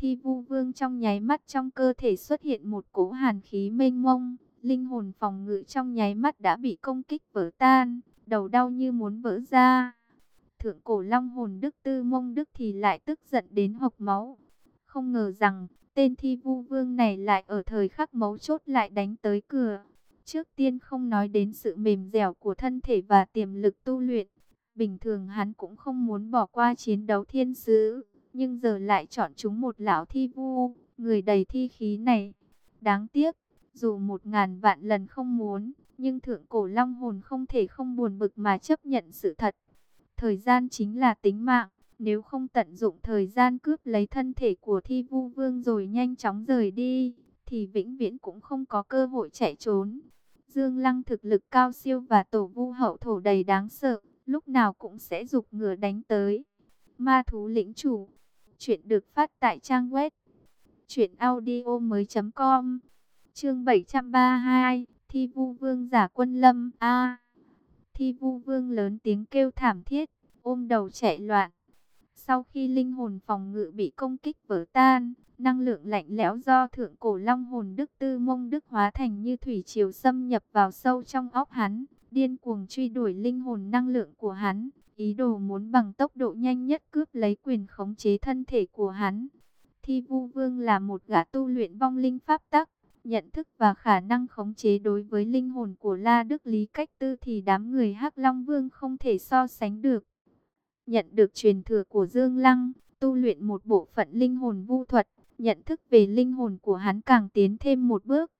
Thi vu vương trong nháy mắt trong cơ thể xuất hiện một cỗ hàn khí mênh mông. Linh hồn phòng ngự trong nháy mắt đã bị công kích vỡ tan, đầu đau như muốn vỡ ra. Thượng cổ long hồn Đức Tư Mông Đức thì lại tức giận đến hộc máu. Không ngờ rằng, tên thi vu vương này lại ở thời khắc mấu chốt lại đánh tới cửa. Trước tiên không nói đến sự mềm dẻo của thân thể và tiềm lực tu luyện. Bình thường hắn cũng không muốn bỏ qua chiến đấu thiên sứ, nhưng giờ lại chọn chúng một lão thi vu, người đầy thi khí này. Đáng tiếc, dù một ngàn vạn lần không muốn, nhưng thượng cổ long hồn không thể không buồn bực mà chấp nhận sự thật. Thời gian chính là tính mạng, nếu không tận dụng thời gian cướp lấy thân thể của thi vu vương rồi nhanh chóng rời đi, thì vĩnh viễn cũng không có cơ hội chạy trốn. Dương Lăng thực lực cao siêu và tổ vu hậu thổ đầy đáng sợ, lúc nào cũng sẽ dục ngựa đánh tới. Ma thú lĩnh chủ, chuyện được phát tại trang web truyệnaudiomoi.com. Chương 732, Thi Vu Vương giả quân lâm a. Thi Vu Vương lớn tiếng kêu thảm thiết, ôm đầu chạy loạn. Sau khi linh hồn phòng ngự bị công kích vỡ tan, năng lượng lạnh lẽo do thượng cổ long hồn Đức Tư Mông Đức hóa thành như thủy triều xâm nhập vào sâu trong óc hắn, điên cuồng truy đuổi linh hồn năng lượng của hắn, ý đồ muốn bằng tốc độ nhanh nhất cướp lấy quyền khống chế thân thể của hắn. Thi Vu Vương là một gã tu luyện vong linh pháp tắc, nhận thức và khả năng khống chế đối với linh hồn của La Đức Lý Cách Tư thì đám người Hắc Long Vương không thể so sánh được. Nhận được truyền thừa của Dương Lăng, tu luyện một bộ phận linh hồn vu thuật, nhận thức về linh hồn của hắn càng tiến thêm một bước.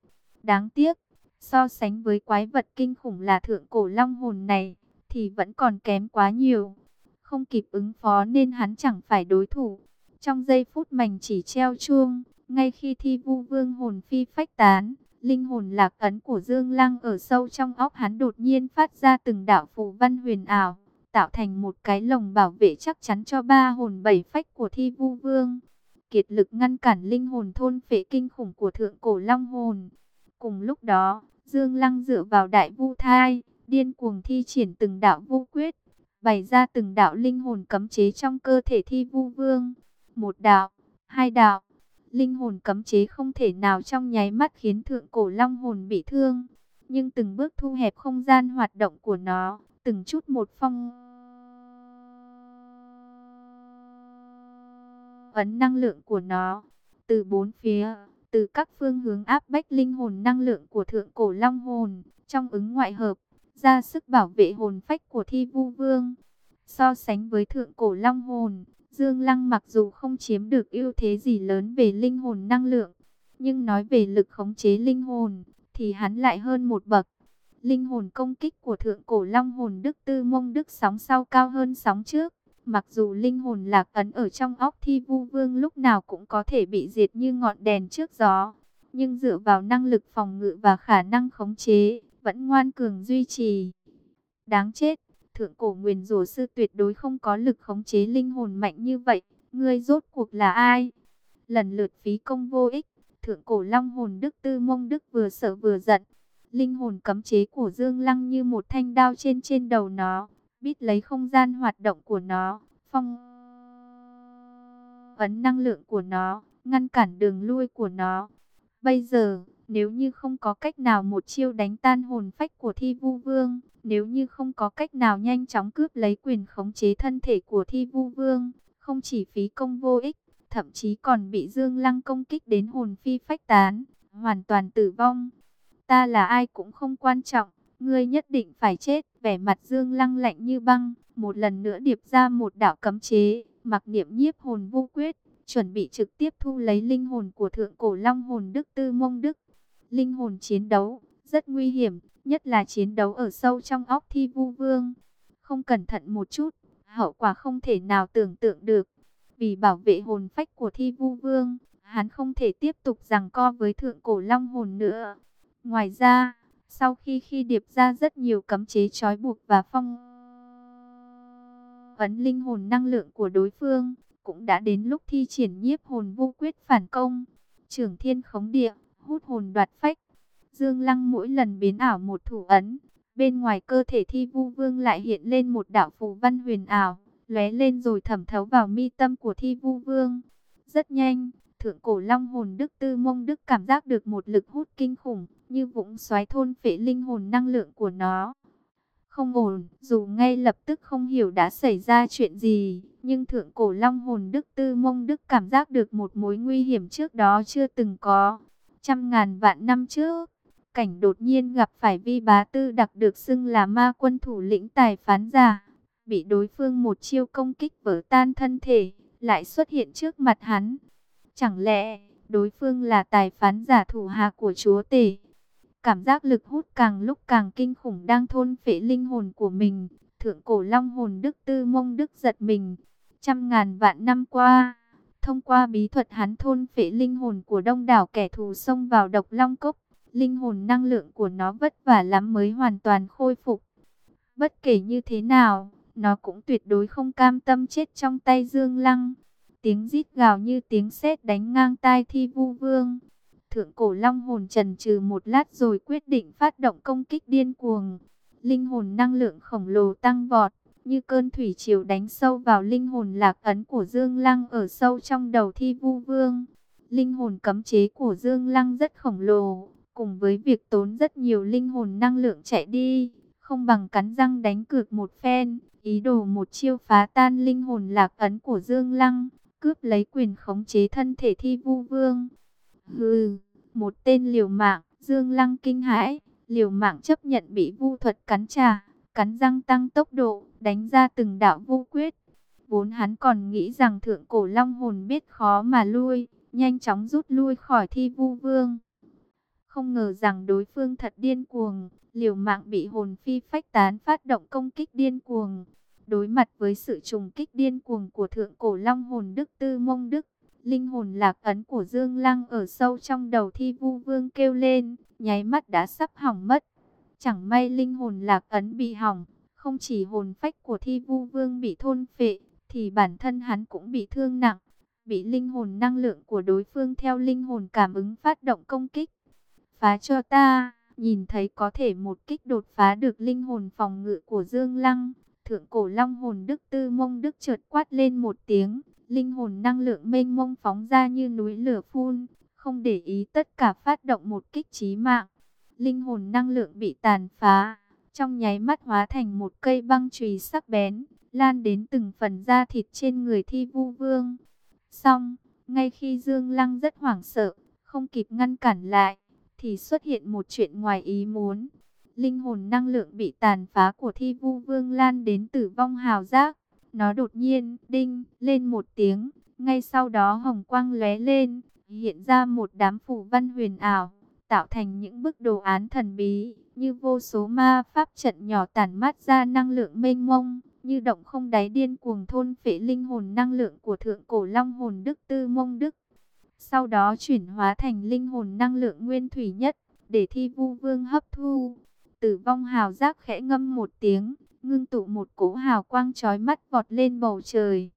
Đáng tiếc, so sánh với quái vật kinh khủng là thượng cổ long hồn này, thì vẫn còn kém quá nhiều. Không kịp ứng phó nên hắn chẳng phải đối thủ. Trong giây phút mảnh chỉ treo chuông, ngay khi thi vu vương hồn phi phách tán, linh hồn lạc ấn của Dương Lăng ở sâu trong óc hắn đột nhiên phát ra từng đạo phù văn huyền ảo, tạo thành một cái lồng bảo vệ chắc chắn cho ba hồn bảy phách của thi vu vương. Kiệt lực ngăn cản linh hồn thôn phệ kinh khủng của thượng cổ long hồn. Cùng lúc đó, Dương Lăng dựa vào đại vu thai, điên cuồng thi triển từng đạo vu quyết, bày ra từng đạo linh hồn cấm chế trong cơ thể thi vu vương. Một đạo, hai đạo, linh hồn cấm chế không thể nào trong nháy mắt khiến thượng cổ long hồn bị thương. Nhưng từng bước thu hẹp không gian hoạt động của nó, từng chút một phong ấn năng lượng của nó. Từ bốn phía, từ các phương hướng áp bách linh hồn năng lượng của thượng cổ long hồn, trong ứng ngoại hợp, ra sức bảo vệ hồn phách của thi vu vương. So sánh với thượng cổ long hồn, Dương Lăng mặc dù không chiếm được ưu thế gì lớn về linh hồn năng lượng, nhưng nói về lực khống chế linh hồn, thì hắn lại hơn một bậc. Linh hồn công kích của thượng cổ long hồn Đức Tư Mông Đức sóng sau cao hơn sóng trước. Mặc dù linh hồn lạc ấn ở trong óc thi vu vương lúc nào cũng có thể bị diệt như ngọn đèn trước gió. Nhưng dựa vào năng lực phòng ngự và khả năng khống chế, vẫn ngoan cường duy trì. Đáng chết, thượng cổ nguyền rủa sư tuyệt đối không có lực khống chế linh hồn mạnh như vậy. Ngươi rốt cuộc là ai? Lần lượt phí công vô ích, thượng cổ long hồn Đức Tư Mông Đức vừa sợ vừa giận. Linh hồn cấm chế của Dương Lăng như một thanh đao trên trên đầu nó, biết lấy không gian hoạt động của nó, phong ấn năng lượng của nó, ngăn cản đường lui của nó. Bây giờ, nếu như không có cách nào một chiêu đánh tan hồn phách của thi vu vương, nếu như không có cách nào nhanh chóng cướp lấy quyền khống chế thân thể của thi vu vương, không chỉ phí công vô ích, thậm chí còn bị Dương Lăng công kích đến hồn phi phách tán, hoàn toàn tử vong. Ta là ai cũng không quan trọng, ngươi nhất định phải chết. Vẻ mặt Dương Lăng lạnh như băng, một lần nữa điệp ra một đạo cấm chế, mặc niệm nhiếp hồn vô quyết, chuẩn bị trực tiếp thu lấy linh hồn của thượng cổ long hồn Đức Tư Mông Đức. Linh hồn chiến đấu, rất nguy hiểm, nhất là chiến đấu ở sâu trong óc thi vu vương. Không cẩn thận một chút, hậu quả không thể nào tưởng tượng được. Vì bảo vệ hồn phách của thi vu vương, hắn không thể tiếp tục giằng co với thượng cổ long hồn nữa. Ngoài ra, sau khi khi điệp ra rất nhiều cấm chế trói buộc và phong ấn linh hồn năng lượng của đối phương, cũng đã đến lúc thi triển nhiếp hồn vô quyết phản công. Trưởng thiên khống địa, hút hồn đoạt phách. Dương Lăng mỗi lần biến ảo một thủ ấn, bên ngoài cơ thể thi vu vương lại hiện lên một đạo phù văn huyền ảo, lóe lên rồi thẩm thấu vào mi tâm của thi vu vương. Rất nhanh, Thượng cổ long hồn Đức Tư Mông Đức cảm giác được một lực hút kinh khủng, như vũng xoáy thôn phệ linh hồn năng lượng của nó. Không ổn, dù ngay lập tức không hiểu đã xảy ra chuyện gì, nhưng thượng cổ long hồn Đức Tư Mông Đức cảm giác được một mối nguy hiểm trước đó chưa từng có. Trăm ngàn vạn năm trước, cảnh đột nhiên gặp phải vi bá tư đặc được xưng là ma quân thủ lĩnh tài phán giả, bị đối phương một chiêu công kích vỡ tan thân thể, lại xuất hiện trước mặt hắn. Chẳng lẽ đối phương là tài phán giả thủ hạ của chúa tể? Cảm giác lực hút càng lúc càng kinh khủng đang thôn phệ linh hồn của mình. Thượng cổ long hồn Đức Tư Mông Đức giật mình. Trăm ngàn vạn năm qua, thông qua bí thuật hắn thôn phệ linh hồn của đông đảo kẻ thù xông vào độc long cốc. Linh hồn năng lượng của nó vất vả lắm mới hoàn toàn khôi phục. Bất kể như thế nào, nó cũng tuyệt đối không cam tâm chết trong tay Dương Lăng. Tiếng rít gào như tiếng sét đánh ngang tai thi vu vương. Thượng cổ long hồn trần trừ một lát rồi quyết định phát động công kích điên cuồng. Linh hồn năng lượng khổng lồ tăng vọt, như cơn thủy triều đánh sâu vào linh hồn lạc ấn của Dương Lăng ở sâu trong đầu thi vu vương. Linh hồn cấm chế của Dương Lăng rất khổng lồ, cùng với việc tốn rất nhiều linh hồn năng lượng chạy đi, không bằng cắn răng đánh cược một phen, ý đồ một chiêu phá tan linh hồn lạc ấn của Dương Lăng, cướp lấy quyền khống chế thân thể thi vu vương. Hừ, một tên liều mạng, Dương Lăng kinh hãi, liều mạng chấp nhận bị vu thuật cắn trả, cắn răng tăng tốc độ, đánh ra từng đạo vu quyết. Vốn hắn còn nghĩ rằng thượng cổ long hồn biết khó mà lui, nhanh chóng rút lui khỏi thi vu vương. Không ngờ rằng đối phương thật điên cuồng, liều mạng bị hồn phi phách tán phát động công kích điên cuồng. Đối mặt với sự trùng kích điên cuồng của thượng cổ long hồn Đức Tư Mông Đức, linh hồn lạc ấn của Dương Lăng ở sâu trong đầu thi vu vương kêu lên, nháy mắt đã sắp hỏng mất. Chẳng may linh hồn lạc ấn bị hỏng, không chỉ hồn phách của thi vu vương bị thôn phệ, thì bản thân hắn cũng bị thương nặng, bị linh hồn năng lượng của đối phương theo linh hồn cảm ứng phát động công kích. Phá cho ta, nhìn thấy có thể một kích đột phá được linh hồn phòng ngự của Dương Lăng, thượng cổ long hồn Đức Tư Mông Đức chợt quát lên một tiếng, linh hồn năng lượng mênh mông phóng ra như núi lửa phun, không để ý tất cả phát động một kích chí mạng. Linh hồn năng lượng bị tàn phá, trong nháy mắt hóa thành một cây băng chùy sắc bén, lan đến từng phần da thịt trên người thi vu vương. Xong, ngay khi Dương Lăng rất hoảng sợ, không kịp ngăn cản lại, thì xuất hiện một chuyện ngoài ý muốn. Linh hồn năng lượng bị tàn phá của thi vu vương lan đến tử vong hào giác. Nó đột nhiên đinh lên một tiếng, ngay sau đó hồng quang lóe lên, hiện ra một đám phủ văn huyền ảo, tạo thành những bức đồ án thần bí, như vô số ma pháp trận nhỏ tản mát ra năng lượng mênh mông, như động không đáy điên cuồng thôn phệ linh hồn năng lượng của thượng cổ long hồn Đức Tư Mông Đức. Sau đó chuyển hóa thành linh hồn năng lượng nguyên thủy nhất, để thi vu vương hấp thu. Tử vong hào giác khẽ ngâm một tiếng, ngưng tụ một cỗ hào quang chói mắt vọt lên bầu trời.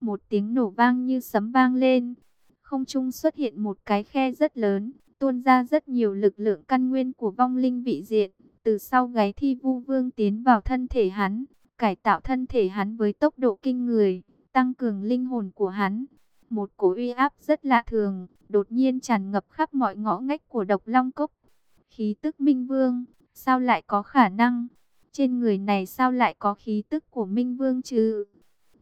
Một tiếng nổ vang như sấm vang lên, không trung xuất hiện một cái khe rất lớn, tuôn ra rất nhiều lực lượng căn nguyên của vong linh vị diện. Từ sau gáy thi vu vương tiến vào thân thể hắn, cải tạo thân thể hắn với tốc độ kinh người, tăng cường linh hồn của hắn. Một cổ uy áp rất lạ thường, đột nhiên tràn ngập khắp mọi ngõ ngách của độc long cốc. Khí tức minh vương, sao lại có khả năng? Trên người này sao lại có khí tức của Minh Vương chứ?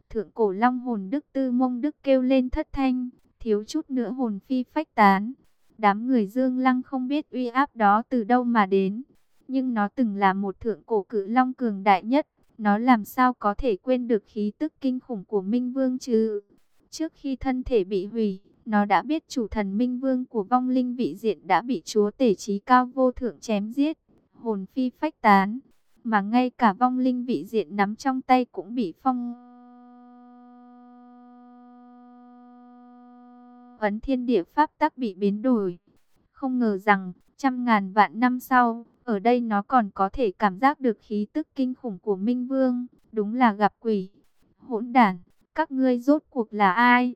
Thượng cổ long hồn Đức Tư Mông Đức kêu lên thất thanh, thiếu chút nữa hồn phi phách tán. Đám người Dương Lăng không biết uy áp đó từ đâu mà đến, nhưng nó từng là một thượng cổ cự long cường đại nhất. Nó làm sao có thể quên được khí tức kinh khủng của Minh Vương chứ? Trước khi thân thể bị hủy, nó đã biết chủ thần Minh Vương của vong linh vị diện đã bị chúa tể trí cao vô thượng chém giết, hồn phi phách tán mà ngay cả vong linh vị diện nắm trong tay cũng bị phong ấn thiên địa pháp tắc bị biến đổi. Không ngờ rằng, trăm ngàn vạn năm sau, ở đây nó còn có thể cảm giác được khí tức kinh khủng của Minh Vương, đúng là gặp quỷ. Hỗn đản, các ngươi rốt cuộc là ai?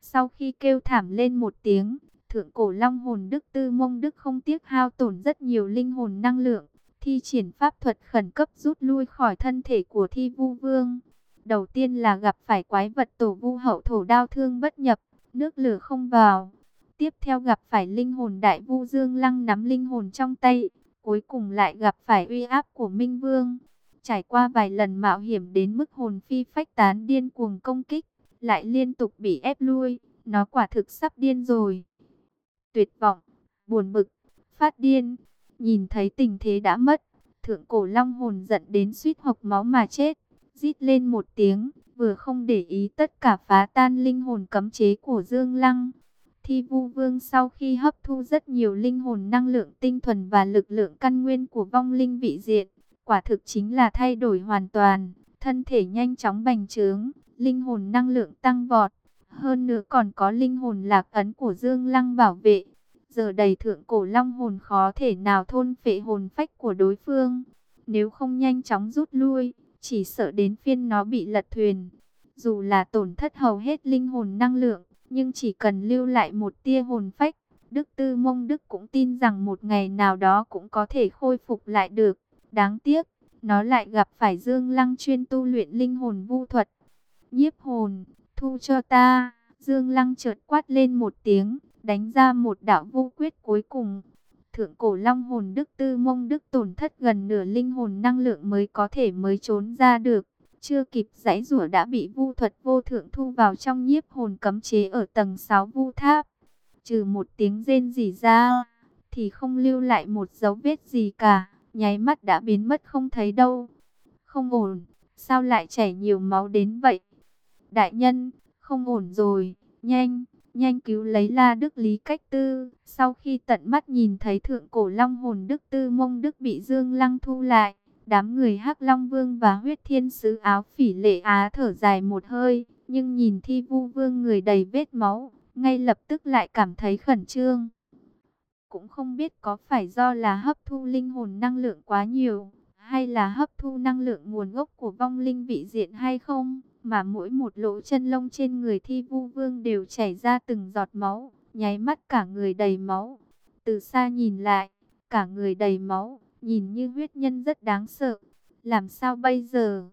Sau khi kêu thảm lên một tiếng, thượng cổ long hồn Đức Tư Mông Đức không tiếc hao tổn rất nhiều linh hồn năng lượng, thi triển pháp thuật khẩn cấp rút lui khỏi thân thể của thi vu vương. Đầu tiên là gặp phải quái vật tổ vu hậu thổ đao thương bất nhập, nước lửa không vào. Tiếp theo gặp phải linh hồn đại vu Dương Lăng nắm linh hồn trong tay, cuối cùng lại gặp phải uy áp của Minh Vương. Trải qua vài lần mạo hiểm đến mức hồn phi phách tán điên cuồng công kích, lại liên tục bị ép lui, nó quả thực sắp điên rồi. Tuyệt vọng, buồn bực, phát điên, nhìn thấy tình thế đã mất, thượng cổ long hồn giận đến suýt hộc máu mà chết, rít lên một tiếng, vừa không để ý tất cả phá tan linh hồn cấm chế của Dương Lăng. Thi Vu Vương sau khi hấp thu rất nhiều linh hồn năng lượng tinh thuần và lực lượng căn nguyên của vong linh vị diện, quả thực chính là thay đổi hoàn toàn, thân thể nhanh chóng bành trướng, linh hồn năng lượng tăng vọt, hơn nữa còn có linh hồn lạc ấn của Dương Lăng bảo vệ. Giờ đầy thượng cổ long hồn khó thể nào thôn phệ hồn phách của đối phương, nếu không nhanh chóng rút lui, chỉ sợ đến phiên nó bị lật thuyền. Dù là tổn thất hầu hết linh hồn năng lượng, nhưng chỉ cần lưu lại một tia hồn phách, Đức Tư Mông Đức cũng tin rằng một ngày nào đó cũng có thể khôi phục lại được. Đáng tiếc, nó lại gặp phải Dương Lăng chuyên tu luyện linh hồn vu thuật. Nhiếp hồn, thu cho ta. Dương Lăng chợt quát lên một tiếng, đánh ra một đạo vô quyết cuối cùng. Thượng cổ long hồn Đức Tư Mông Đức tổn thất gần nửa linh hồn năng lượng mới có thể mới trốn ra được. Chưa kịp giải rủa đã bị vu thuật vô thượng thu vào trong nhiếp hồn cấm chế ở tầng 6 vu tháp. Trừ một tiếng rên rỉ ra, thì không lưu lại một dấu vết gì cả, nháy mắt đã biến mất không thấy đâu. Không ổn, sao lại chảy nhiều máu đến vậy? Đại nhân, không ổn rồi, nhanh, nhanh cứu lấy La Đức Lý Cách Tư. Sau khi tận mắt nhìn thấy thượng cổ long hồn Đức Tư mông Đức bị Dương Lăng thu lại, Đám người hắc Long Vương và huyết thiên sứ áo phỉ lệ á thở dài một hơi, nhưng nhìn thi vu vương người đầy vết máu, ngay lập tức lại cảm thấy khẩn trương. Cũng không biết có phải do là hấp thu linh hồn năng lượng quá nhiều, hay là hấp thu năng lượng nguồn gốc của vong linh vị diện hay không, mà mỗi một lỗ chân lông trên người thi vu vương đều chảy ra từng giọt máu, nháy mắt cả người đầy máu. Từ xa nhìn lại, cả người đầy máu, nhìn như huyết nhân rất đáng sợ. Làm sao bây giờ?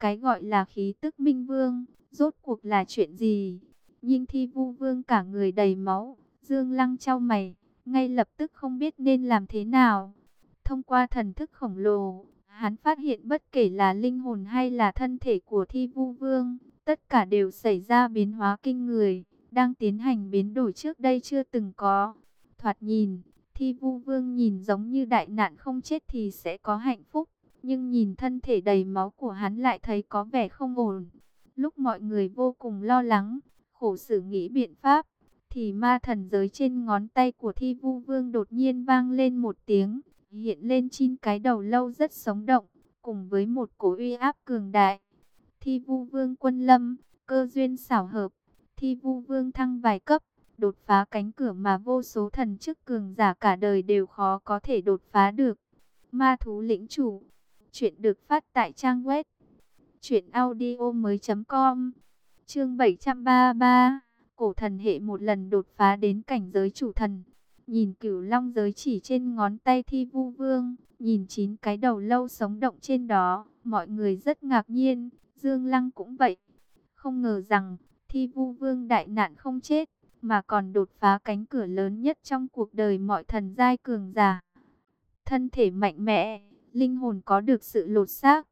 Cái gọi là khí tức minh vương, rốt cuộc là chuyện gì? Nhưng thi vu vương cả người đầy máu, dương lăng trao mày, ngay lập tức không biết nên làm thế nào. Thông qua thần thức khổng lồ, hắn phát hiện bất kể là linh hồn hay là thân thể của thi vu vương, tất cả đều xảy ra biến hóa kinh người, đang tiến hành biến đổi trước đây chưa từng có. Thoạt nhìn, Thi vu vương nhìn giống như đại nạn không chết thì sẽ có hạnh phúc. Nhưng nhìn thân thể đầy máu của hắn lại thấy có vẻ không ổn. Lúc mọi người vô cùng lo lắng, khổ xử nghĩ biện pháp, thì ma thần giới trên ngón tay của thi vu vương đột nhiên vang lên một tiếng, hiện lên chín cái đầu lâu rất sống động, cùng với một cổ uy áp cường đại. Thi vu vương quân lâm, cơ duyên xảo hợp, thi vu vương thăng vài cấp, đột phá cánh cửa mà vô số thần chức cường giả cả đời đều khó có thể đột phá được. Ma thú lĩnh chủ, chuyện được phát tại trang web truyệnaudiomoi.com. Chương 733, cổ thần hệ một lần đột phá đến cảnh giới chủ thần. Nhìn Cửu Long giới chỉ trên ngón tay Thi Vu Vương, nhìn chín cái đầu lâu sống động trên đó, mọi người rất ngạc nhiên, Dương Lăng cũng vậy. Không ngờ rằng Thi Vu Vương đại nạn không chết, mà còn đột phá cánh cửa lớn nhất trong cuộc đời mọi thần giai cường giả. Thân thể mạnh mẽ, linh hồn có được sự lột xác.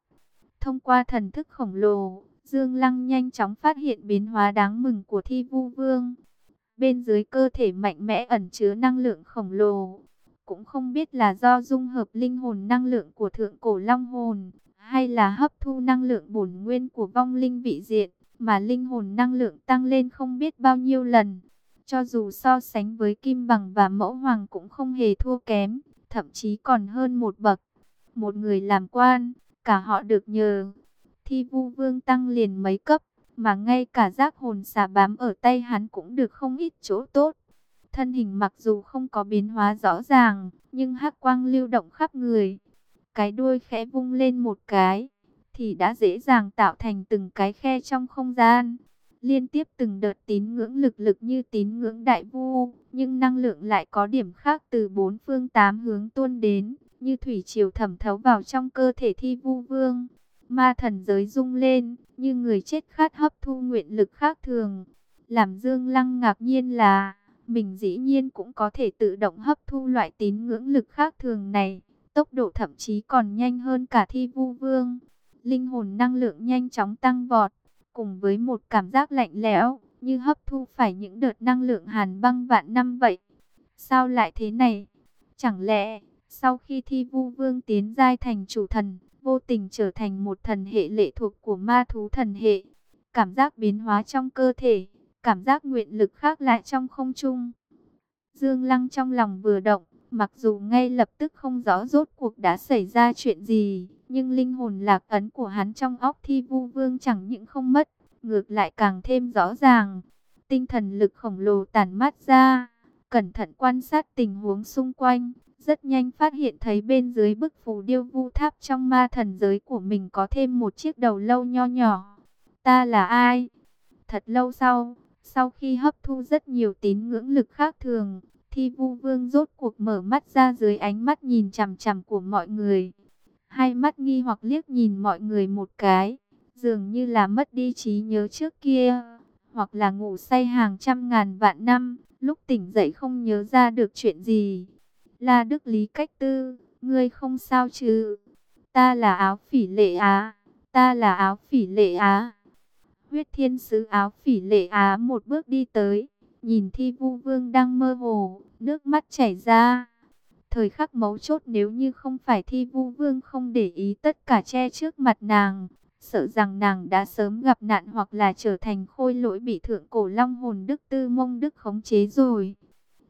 Thông qua thần thức khổng lồ, Dương Lăng nhanh chóng phát hiện biến hóa đáng mừng của Thi Vu Vương. Bên dưới cơ thể mạnh mẽ ẩn chứa năng lượng khổng lồ. Cũng không biết là do dung hợp linh hồn năng lượng của thượng cổ long hồn, hay là hấp thu năng lượng bổn nguyên của vong linh vị diện, mà linh hồn năng lượng tăng lên không biết bao nhiêu lần. Cho dù so sánh với Kim Bằng và Mẫu Hoàng cũng không hề thua kém, thậm chí còn hơn một bậc. Một người làm quan, cả họ được nhờ. Thi vu vương tăng liền mấy cấp, mà ngay cả giác hồn xà bám ở tay hắn cũng được không ít chỗ tốt. Thân hình mặc dù không có biến hóa rõ ràng, nhưng hắc quang lưu động khắp người. Cái đuôi khẽ vung lên một cái, thì đã dễ dàng tạo thành từng cái khe trong không gian liên tiếp từng đợt tín ngưỡng lực lực như tín ngưỡng đại vu, nhưng năng lượng lại có điểm khác từ bốn phương tám hướng tuôn đến, như thủy triều thẩm thấu vào trong cơ thể thi vu vương. Ma thần giới rung lên, như người chết khát hấp thu nguyện lực khác thường. Làm Dương Lăng ngạc nhiên là, mình dĩ nhiên cũng có thể tự động hấp thu loại tín ngưỡng lực khác thường này. Tốc độ thậm chí còn nhanh hơn cả thi vu vương. Linh hồn năng lượng nhanh chóng tăng vọt, cùng với một cảm giác lạnh lẽo, như hấp thu phải những đợt năng lượng hàn băng vạn năm vậy. Sao lại thế này? Chẳng lẽ, sau khi thi vu vương tiến giai thành chủ thần, vô tình trở thành một thần hệ lệ thuộc của ma thú thần hệ? Cảm giác biến hóa trong cơ thể, cảm giác nguyện lực khác lại trong không trung. Dương Lăng trong lòng vừa động, mặc dù ngay lập tức không rõ rốt cuộc đã xảy ra chuyện gì, nhưng linh hồn lạc ấn của hắn trong óc thi vu vương chẳng những không mất, ngược lại càng thêm rõ ràng. Tinh thần lực khổng lồ tàn mát ra, cẩn thận quan sát tình huống xung quanh, rất nhanh phát hiện thấy bên dưới bức phù điêu vu tháp trong ma thần giới của mình có thêm một chiếc đầu lâu nho nhỏ. Ta là ai? Thật lâu sau, sau khi hấp thu rất nhiều tín ngưỡng lực khác thường, Thi Vu Vương rốt cuộc mở mắt ra dưới ánh mắt nhìn chằm chằm của mọi người. Hai mắt nghi hoặc liếc nhìn mọi người một cái, dường như là mất đi trí nhớ trước kia, hoặc là ngủ say hàng trăm ngàn vạn năm, lúc tỉnh dậy không nhớ ra được chuyện gì. La Đức Lý Cách Tư, ngươi không sao chứ? Ta là áo phỉ lệ á, ta là áo phỉ lệ á. Huyết thiên sứ áo phỉ lệ á một bước đi tới, nhìn thi vu vương đang mơ hồ, nước mắt chảy ra. Thời khắc mấu chốt nếu như không phải thi vu vương không để ý tất cả che trước mặt nàng, sợ rằng nàng đã sớm gặp nạn hoặc là trở thành khôi lỗi bị thượng cổ long hồn đức tư mông đức khống chế rồi.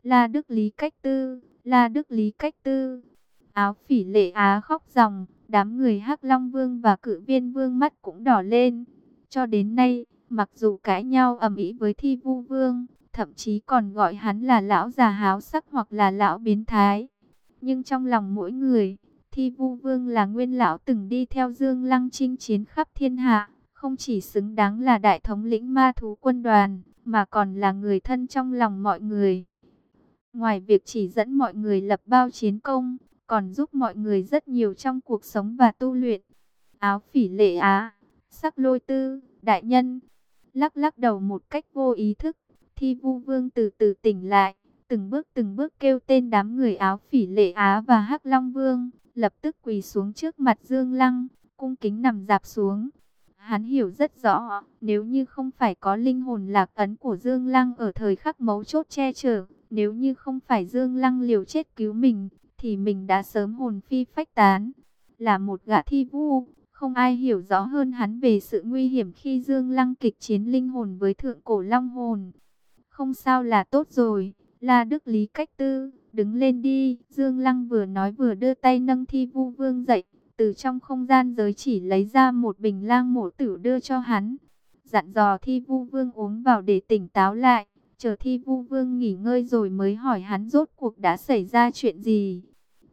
là Đức Lý Cách Tư, La Đức Lý Cách Tư. Áo phỉ lệ á khóc ròng, đám người hắc Long Vương và cự viên vương mắt cũng đỏ lên. Cho đến nay, mặc dù cãi nhau ầm ĩ với thi vu vương, thậm chí còn gọi hắn là lão già háo sắc hoặc là lão biến thái. Nhưng trong lòng mỗi người, Thi Vu Vương là nguyên lão từng đi theo Dương Lăng chinh chiến khắp thiên hạ, không chỉ xứng đáng là đại thống lĩnh ma thú quân đoàn, mà còn là người thân trong lòng mọi người. Ngoài việc chỉ dẫn mọi người lập bao chiến công, còn giúp mọi người rất nhiều trong cuộc sống và tu luyện. Áo phỉ lệ á, sắc lôi tư, đại nhân, lắc lắc đầu một cách vô ý thức, thi vu vương từ từ tỉnh lại, từng bước từng bước kêu tên đám người áo phỉ lệ á và hắc long vương, lập tức quỳ xuống trước mặt Dương Lăng, cung kính nằm dạp xuống. Hắn hiểu rất rõ, nếu như không phải có linh hồn lạc ấn của Dương Lăng ở thời khắc mấu chốt che chở, nếu như không phải Dương Lăng liều chết cứu mình, thì mình đã sớm hồn phi phách tán. Là một gã thi vu, không ai hiểu rõ hơn hắn về sự nguy hiểm khi Dương Lăng kịch chiến linh hồn với thượng cổ long hồn. Không sao là tốt rồi, là Đức Lý Cách Tư đứng lên đi. Dương Lăng vừa nói vừa đưa tay nâng thi vu vương dậy, từ trong không gian giới chỉ lấy ra một bình lang mổ tử đưa cho hắn. Dặn dò thi vu vương uống vào để tỉnh táo lại, chờ thi vu vương nghỉ ngơi rồi mới hỏi hắn rốt cuộc đã xảy ra chuyện gì.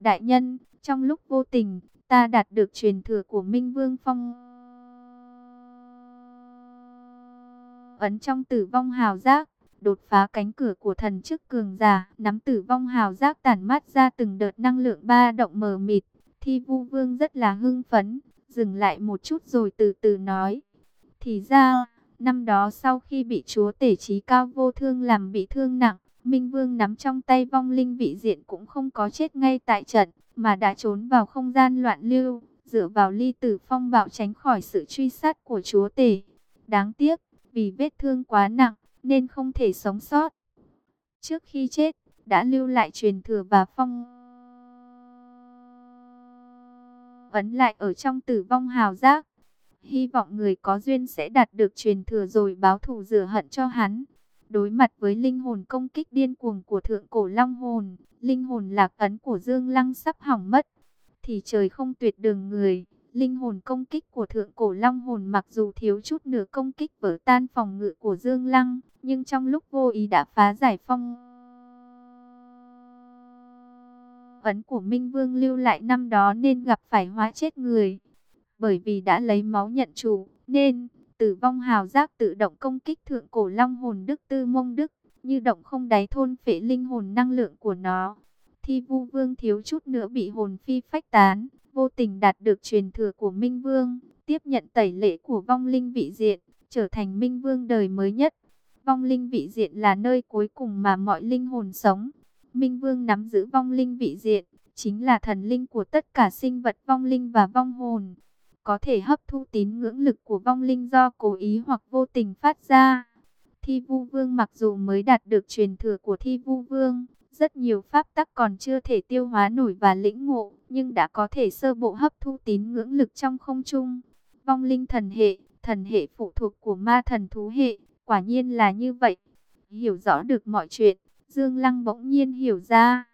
Đại nhân, trong lúc vô tình, ta đạt được truyền thừa của Minh Vương Phong. Ấn trong tử vong hào giác, đột phá cánh cửa của thần chức cường giả, nắm tử vong hào giác tản mát ra từng đợt năng lượng ba động mờ mịt. Thi vu vương rất là hưng phấn, dừng lại một chút rồi từ từ nói. Thì ra, năm đó sau khi bị chúa tể trí cao vô thương làm bị thương nặng, Minh Vương nắm trong tay vong linh vị diện cũng không có chết ngay tại trận, mà đã trốn vào không gian loạn lưu, dựa vào ly tử phong bạo tránh khỏi sự truy sát của chúa tể. Đáng tiếc, vì vết thương quá nặng, nên không thể sống sót. Trước khi chết, đã lưu lại truyền thừa và phong ấn lại ở trong tử vong hào giác. Hy vọng người có duyên sẽ đạt được truyền thừa rồi báo thù rửa hận cho hắn. Đối mặt với linh hồn công kích điên cuồng của thượng cổ long hồn, linh hồn lạc ấn của Dương Lăng sắp hỏng mất, thì trời không tuyệt đường người. Linh hồn công kích của thượng cổ long hồn mặc dù thiếu chút nửa công kích vỡ tan phòng ngự của Dương Lăng, nhưng trong lúc vô ý đã phá giải phong ấn của Minh Vương lưu lại năm đó nên gặp phải hóa chết người. Bởi vì đã lấy máu nhận chủ, nên tử vong hào giác tự động công kích thượng cổ long hồn Đức Tư Mông Đức, như động không đáy thôn phệ linh hồn năng lượng của nó. Thi vu vương thiếu chút nữa bị hồn phi phách tán, vô tình đạt được truyền thừa của Minh Vương, tiếp nhận tẩy lệ của vong linh vị diện, trở thành Minh Vương đời mới nhất. Vong linh vị diện là nơi cuối cùng mà mọi linh hồn sống. Minh Vương nắm giữ vong linh vị diện, chính là thần linh của tất cả sinh vật vong linh và vong hồn. Có thể hấp thu tín ngưỡng lực của vong linh do cố ý hoặc vô tình phát ra. Thi Vu Vương mặc dù mới đạt được truyền thừa của Thi Vu Vương, rất nhiều pháp tắc còn chưa thể tiêu hóa nổi và lĩnh ngộ, nhưng đã có thể sơ bộ hấp thu tín ngưỡng lực trong không trung. Vong linh thần hệ, thần hệ phụ thuộc của ma thần thú hệ, quả nhiên là như vậy. Hiểu rõ được mọi chuyện, Dương Lăng bỗng nhiên hiểu ra.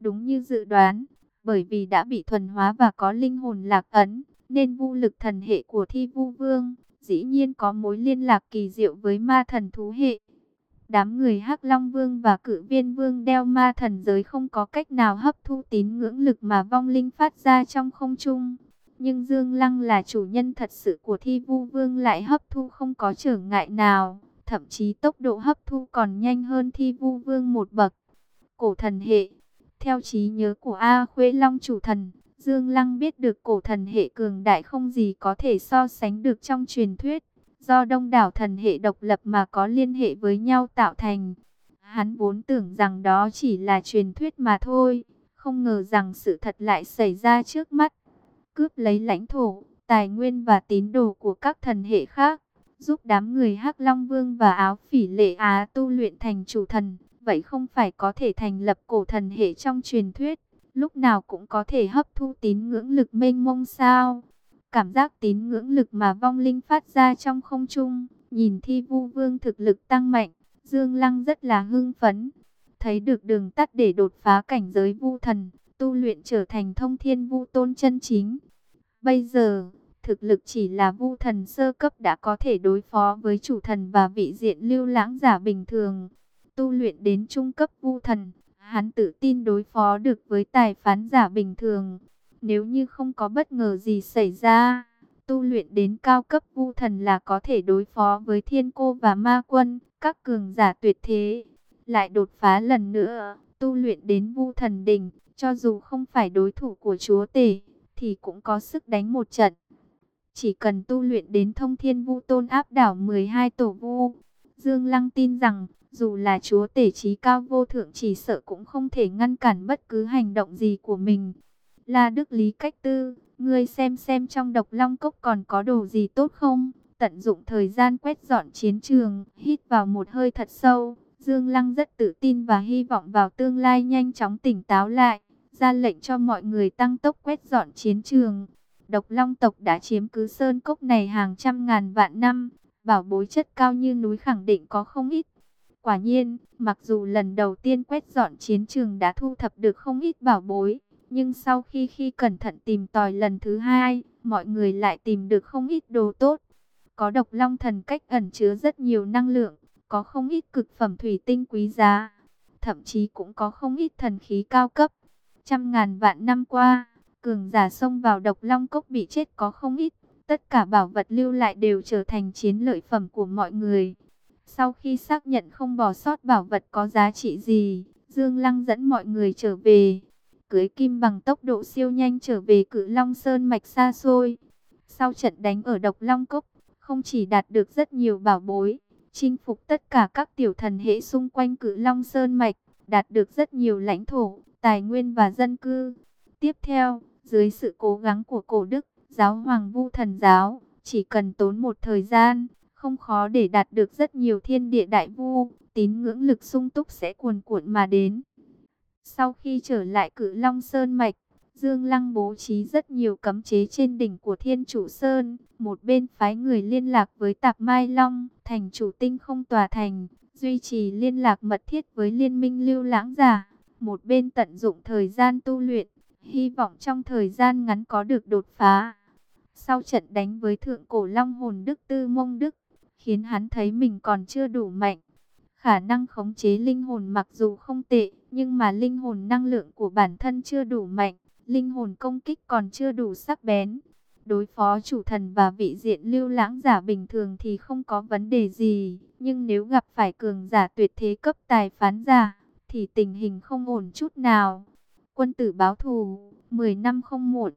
Đúng như dự đoán, bởi vì đã bị thuần hóa và có linh hồn lạc ấn, nên vu lực thần hệ của thi vu vương, dĩ nhiên có mối liên lạc kỳ diệu với ma thần thú hệ. Đám người Hắc Long Vương và Cự Viên Vương đeo ma thần giới không có cách nào hấp thu tín ngưỡng lực mà vong linh phát ra trong không trung. Nhưng Dương Lăng là chủ nhân thật sự của Thi Vu Vương lại hấp thu không có trở ngại nào, thậm chí tốc độ hấp thu còn nhanh hơn Thi Vu Vương một bậc. Cổ thần hệ, theo trí nhớ của A Khuê Long chủ thần, Dương Lăng biết được cổ thần hệ cường đại không gì có thể so sánh được trong truyền thuyết. Do đông đảo thần hệ độc lập mà có liên hệ với nhau tạo thành. Hắn vốn tưởng rằng đó chỉ là truyền thuyết mà thôi, không ngờ rằng sự thật lại xảy ra trước mắt. Cướp lấy lãnh thổ, tài nguyên và tín đồ của các thần hệ khác, giúp đám người Hắc Long Vương và Áo Phỉ Lệ Á tu luyện thành chủ thần, vậy không phải có thể thành lập cổ thần hệ trong truyền thuyết, lúc nào cũng có thể hấp thu tín ngưỡng lực mênh mông sao? Cảm giác tín ngưỡng lực mà vong linh phát ra trong không trung, nhìn thi vu vương thực lực tăng mạnh, Dương Lăng rất là hưng phấn. Thấy được đường tắt để đột phá cảnh giới vu thần, tu luyện trở thành thông thiên vu tôn chân chính. Bây giờ, thực lực chỉ là vu thần sơ cấp đã có thể đối phó với chủ thần và vị diện lưu lãng giả bình thường. Tu luyện đến trung cấp vu thần, hắn tự tin đối phó được với tài phán giả bình thường. Nếu như không có bất ngờ gì xảy ra, tu luyện đến cao cấp vu thần là có thể đối phó với thiên cô và ma quân, các cường giả tuyệt thế. Lại đột phá lần nữa, tu luyện đến vu thần đỉnh, cho dù không phải đối thủ của chúa tể, thì cũng có sức đánh một trận. Chỉ cần tu luyện đến thông thiên vu tôn áp đảo 12 tổ vu, Dương Lăng tin rằng, dù là chúa tể trí cao vô thượng chỉ sợ cũng không thể ngăn cản bất cứ hành động gì của mình. La Đức Lý cách tư, ngươi xem xem trong độc long cốc còn có đồ gì tốt không? Tận dụng thời gian quét dọn chiến trường, hít vào một hơi thật sâu. Dương Lăng rất tự tin và hy vọng vào tương lai nhanh chóng tỉnh táo lại, ra lệnh cho mọi người tăng tốc quét dọn chiến trường. Độc Long tộc đã chiếm cứ sơn cốc này hàng trăm ngàn vạn năm, bảo bối chất cao như núi khẳng định có không ít. Quả nhiên, mặc dù lần đầu tiên quét dọn chiến trường đã thu thập được không ít bảo bối, nhưng sau khi khi cẩn thận tìm tòi lần thứ hai, mọi người lại tìm được không ít đồ tốt. Có độc long thần cách ẩn chứa rất nhiều năng lượng, có không ít cực phẩm thủy tinh quý giá, thậm chí cũng có không ít thần khí cao cấp. Trăm ngàn vạn năm qua, cường giả xông vào độc long cốc bị chết có không ít, tất cả bảo vật lưu lại đều trở thành chiến lợi phẩm của mọi người. Sau khi xác nhận không bỏ sót bảo vật có giá trị gì, Dương Lăng dẫn mọi người trở về cưới kim bằng tốc độ siêu nhanh trở về cự Long Sơn mạch xa xôi. Sau trận đánh ở Độc Long Cốc, không chỉ đạt được rất nhiều bảo bối, chinh phục tất cả các tiểu thần hệ xung quanh cự Long Sơn mạch, đạt được rất nhiều lãnh thổ, tài nguyên và dân cư. Tiếp theo, dưới sự cố gắng của cổ đức, giáo hoàng vu thần giáo, chỉ cần tốn một thời gian, không khó để đạt được rất nhiều thiên địa đại vu, tín ngưỡng lực sung túc sẽ cuồn cuộn mà đến. Sau khi trở lại cự Long Sơn Mạch, Dương Lăng bố trí rất nhiều cấm chế trên đỉnh của Thiên Chủ Sơn. Một bên phái người liên lạc với Tạp Mai Long, thành chủ tinh không tòa thành, duy trì liên lạc mật thiết với liên minh lưu lãng giả. Một bên tận dụng thời gian tu luyện, hy vọng trong thời gian ngắn có được đột phá. Sau trận đánh với Thượng Cổ Long Hồn Đức Tư Mông Đức, khiến hắn thấy mình còn chưa đủ mạnh. Khả năng khống chế linh hồn mặc dù không tệ, nhưng mà linh hồn năng lượng của bản thân chưa đủ mạnh, linh hồn công kích còn chưa đủ sắc bén. Đối phó chủ thần và vị diện lưu lãng giả bình thường thì không có vấn đề gì, nhưng nếu gặp phải cường giả tuyệt thế cấp tài phán giả, thì tình hình không ổn chút nào. Quân tử báo thù, 10 năm không muộn.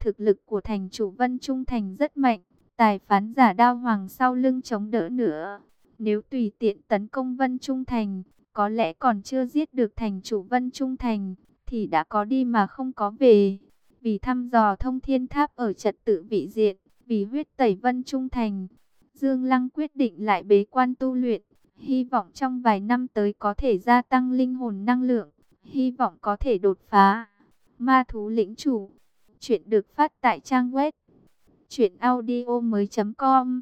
Thực lực của thành chủ Vân Trung Thành rất mạnh, tài phán giả đao hoàng sau lưng chống đỡ nữa. Nếu tùy tiện tấn công Vân Trung Thành, có lẽ còn chưa giết được thành chủ Vân Trung Thành, thì đã có đi mà không có về. Vì thăm dò thông thiên tháp ở trật tự vị diện, vì huyết tẩy Vân Trung Thành, Dương Lăng quyết định lại bế quan tu luyện, hy vọng trong vài năm tới có thể gia tăng linh hồn năng lượng, hy vọng có thể đột phá. Ma thú lĩnh chủ, chuyện được phát tại trang web truyệnaudiomoi.com.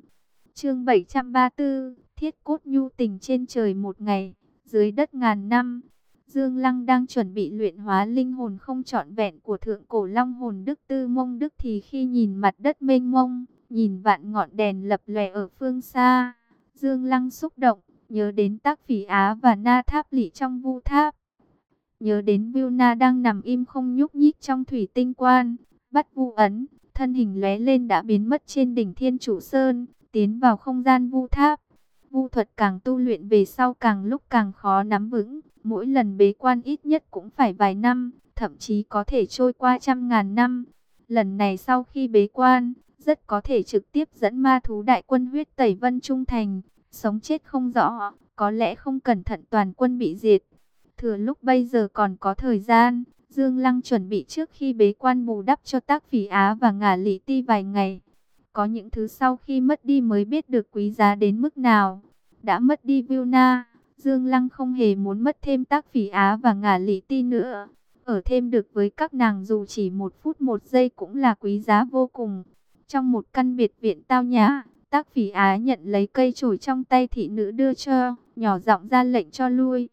Chương 734, Thiết cốt nhu tình trên trời một ngày, dưới đất ngàn năm. Dương Lăng đang chuẩn bị luyện hóa linh hồn không trọn vẹn của thượng cổ long hồn Đức Tư Mông Đức thì khi nhìn mặt đất mênh mông, nhìn vạn ngọn đèn lập lòe ở phương xa, Dương Lăng xúc động, nhớ đến tác phỉ Á và Na Tháp lỷ trong vu tháp. Nhớ đến Vilna đang nằm im không nhúc nhích trong thủy tinh quan, bắt vu ấn, thân hình lóe lên đã biến mất trên đỉnh Thiên Chủ Sơn, tiến vào không gian vu tháp. Vu thuật càng tu luyện về sau càng lúc càng khó nắm vững, mỗi lần bế quan ít nhất cũng phải vài năm, thậm chí có thể trôi qua trăm ngàn năm. Lần này sau khi bế quan, rất có thể trực tiếp dẫn ma thú đại quân huyết tẩy vân trung thành, sống chết không rõ, có lẽ không cẩn thận toàn quân bị diệt. Thừa lúc bây giờ còn có thời gian, Dương Lăng chuẩn bị trước khi bế quan bù đắp cho tác phỉ Á và ngả lý ti vài ngày. Có những thứ sau khi mất đi mới biết được quý giá đến mức nào. Đã mất đi Vilna, Dương Lăng không hề muốn mất thêm tác phỉ Á và ngả lý ti nữa. Ở thêm được với các nàng dù chỉ một phút một giây cũng là quý giá vô cùng. Trong một căn biệt viện tao nhã, tác phỉ Á nhận lấy cây chổi trong tay thị nữ đưa cho, nhỏ giọng ra lệnh cho lui.